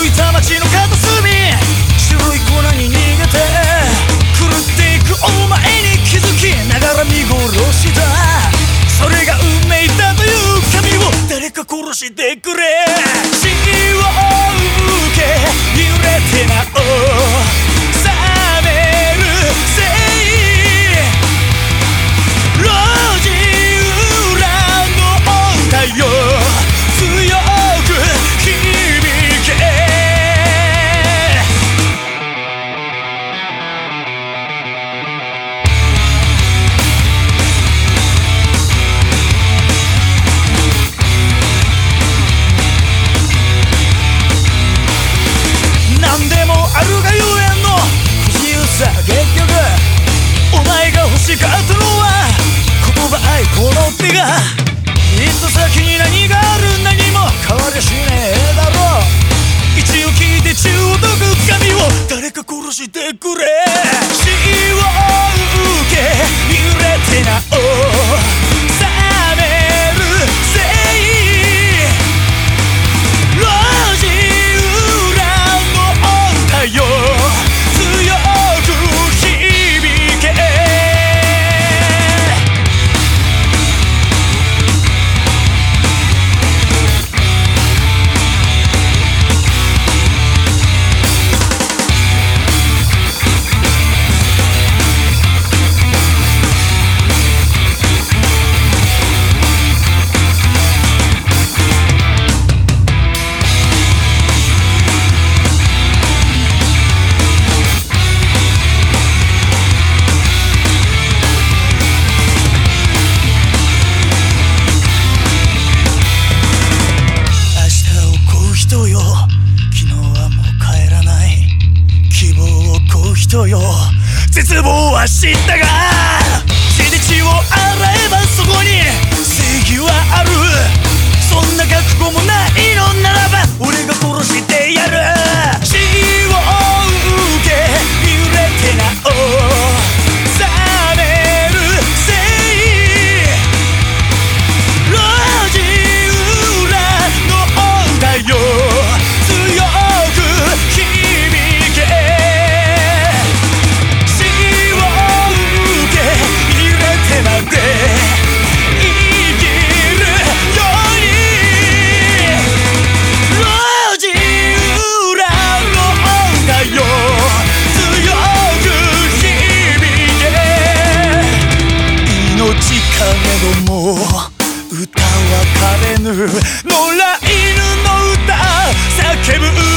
吹いた街の片隅。白い粉に逃げて狂っていくお前に気づきながら見殺した。それが運命だという神を誰か殺してくれ。いが。いっと先に何がある何も変わりしねえだろ。一応聞いて中毒神を誰か殺してくれ。人よ。絶望は知ったが手で血を洗えばれども歌は枯れぬ。野良犬の歌叫ぶ歌。